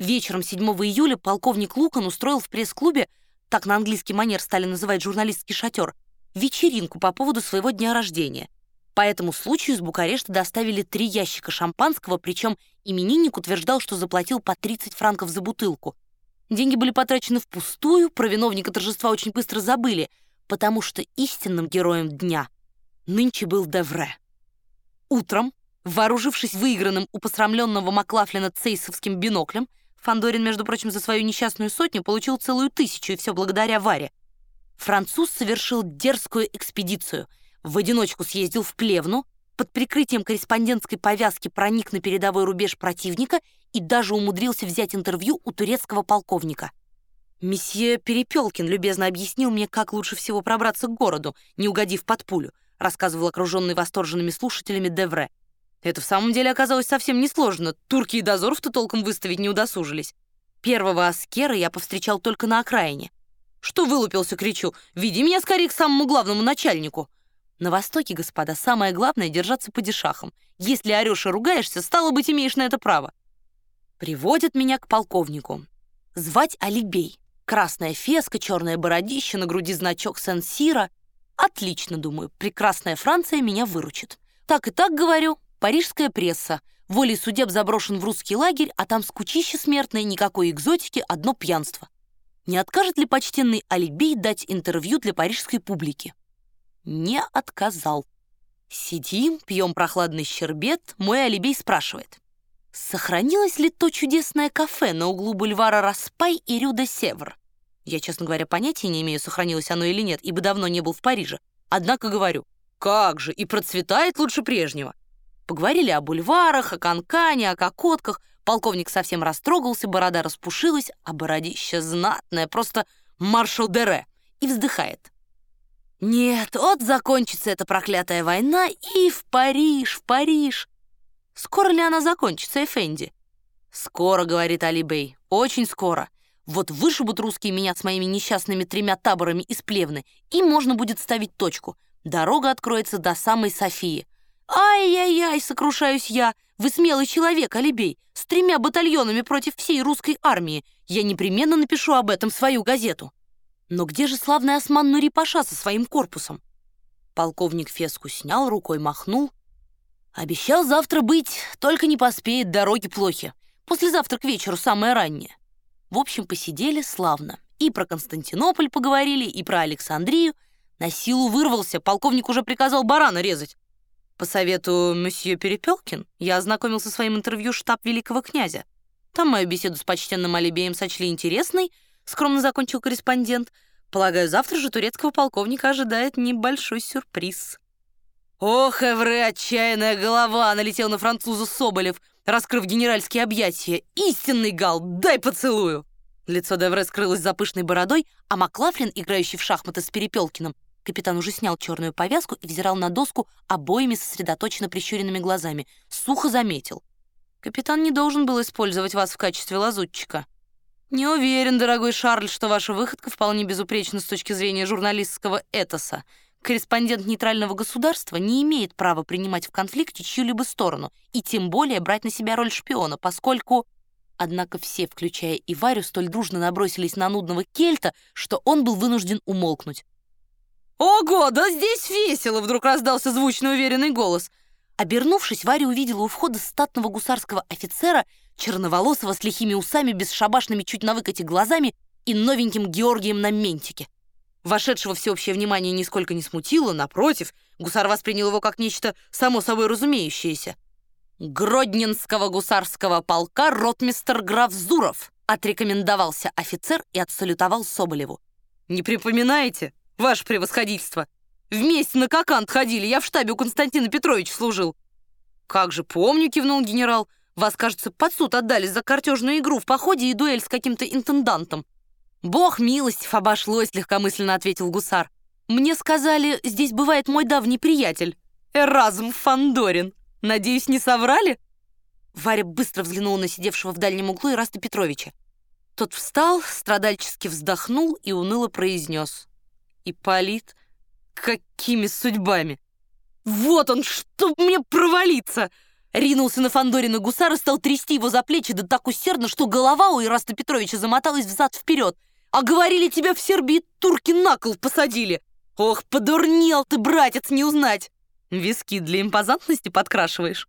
Вечером 7 июля полковник Лукан устроил в пресс-клубе, так на английский манер стали называть журналистский шатер, вечеринку по поводу своего дня рождения. По этому случаю из Букарешта доставили три ящика шампанского, причем именинник утверждал, что заплатил по 30 франков за бутылку. Деньги были потрачены впустую, про виновника торжества очень быстро забыли, потому что истинным героем дня нынче был Девре. Утром, вооружившись выигранным у посрамленного Маклафлина цейсовским биноклем, Фандорин, между прочим, за свою несчастную сотню получил целую тысячу, и все благодаря Варе. Француз совершил дерзкую экспедицию. В одиночку съездил в Плевну, под прикрытием корреспондентской повязки проник на передовой рубеж противника и даже умудрился взять интервью у турецкого полковника. Месье Перепелкин любезно объяснил мне, как лучше всего пробраться к городу, не угодив под пулю, рассказывал окруженный восторженными слушателями Девре. Это в самом деле оказалось совсем несложно. Турки и дозоров-то толком выставить не удосужились. Первого аскера я повстречал только на окраине. «Что вылупился?» — кричу. «Веди меня скорее к самому главному начальнику». На Востоке, господа, самое главное — держаться по дешахам. Если орешь и ругаешься, стало быть, имеешь на это право. Приводят меня к полковнику. Звать Алибей. Красная феска, черное бородище, на груди значок Сен-Сира. Отлично, думаю, прекрасная Франция меня выручит. Так и так говорю, парижская пресса. Волей судеб заброшен в русский лагерь, а там скучище смертное, никакой экзотики, одно пьянство. Не откажет ли почтенный Алибей дать интервью для парижской публики? Не отказал. Сидим, пьем прохладный щербет, мой Алибей спрашивает. Сохранилось ли то чудесное кафе на углу бульвара Распай и Рю Севр? Я, честно говоря, понятия не имею, сохранилось оно или нет, ибо давно не был в Париже. Однако говорю, как же, и процветает лучше прежнего. Поговорили о бульварах, о канкане, о кокотках. Полковник совсем растрогался, борода распушилась, а бородище знатное, просто маршал Дере. И вздыхает. Нет, вот закончится эта проклятая война, и в Париж, в Париж. Скоро ли она закончится, Эфенди? Скоро, говорит Алибей, очень скоро. Вот вышибут русские меня с моими несчастными тремя таборами из Плевны, и можно будет ставить точку. Дорога откроется до самой Софии. Ай-яй-яй, сокрушаюсь я. Вы смелый человек, Алибей, с тремя батальонами против всей русской армии. Я непременно напишу об этом свою газету. Но где же славный осман Нурипаша со своим корпусом? Полковник феску снял, рукой махнул. Обещал завтра быть, только не поспеет, дороги плохи. Послезавтра к вечеру самое раннее. В общем, посидели славно. И про Константинополь поговорили, и про Александрию. На силу вырвался, полковник уже приказал барана резать. По совету месье Перепелкин я ознакомился со своим интервью штаб великого князя. Там мою беседу с почтенным Алибеем сочли интересной — скромно закончил корреспондент. Полагаю, завтра же турецкого полковника ожидает небольшой сюрприз. Ох, Эвре, отчаянная голова, налетел на француза Соболев, раскрыв генеральские объятия. Истинный гал, дай поцелую. Лицо Девре скрылось за пышной бородой, а Маклафлин, играющий в шахматы с Перепелкиным, капитан уже снял черную повязку и взирал на доску обоими сосредоточенно прищуренными глазами, сухо заметил. «Капитан не должен был использовать вас в качестве лазутчика». «Не уверен, дорогой Шарль, что ваша выходка вполне безупречна с точки зрения журналистского этоса. Корреспондент нейтрального государства не имеет права принимать в конфликте чью-либо сторону и тем более брать на себя роль шпиона, поскольку...» Однако все, включая и Варю, столь дружно набросились на нудного кельта, что он был вынужден умолкнуть. «Ого, да здесь весело!» — вдруг раздался звучный уверенный голос. Обернувшись, Варя увидела у входа статного гусарского офицера черноволосого с лихими усами, бесшабашными чуть на выкате глазами и новеньким Георгием на ментике. Вошедшего всеобщее внимание нисколько не смутило, напротив, гусар воспринял его как нечто само собой разумеющееся. «Гродненского гусарского полка ротмистер граф Зуров», отрекомендовался офицер и отсалютовал Соболеву. «Не припоминаете, ваше превосходительство? Вместе на Кокант ходили, я в штабе у Константина Петровича служил». «Как же помню», — кивнул генерал, — вас, кажется, под суд отдали за картежную игру в походе и дуэль с каким-то интендантом». «Бог милостив, обошлось», — легкомысленно ответил гусар. «Мне сказали, здесь бывает мой давний приятель, Эразм Фандорин. Надеюсь, не соврали?» Варя быстро взглянула на сидевшего в дальнем углу Ираста Петровича. Тот встал, страдальчески вздохнул и уныло произнес. «Ипполит, какими судьбами? Вот он, чтоб мне провалиться!» Ринулся на Фандорина гусар и стал трясти его за плечи, да так усердно, что голова у Ираста Петровича замоталась взад-вперед. А говорили, тебя в Сербии турки на кол посадили. Ох, подурнел ты, братец, не узнать. Виски для импозантности подкрашиваешь.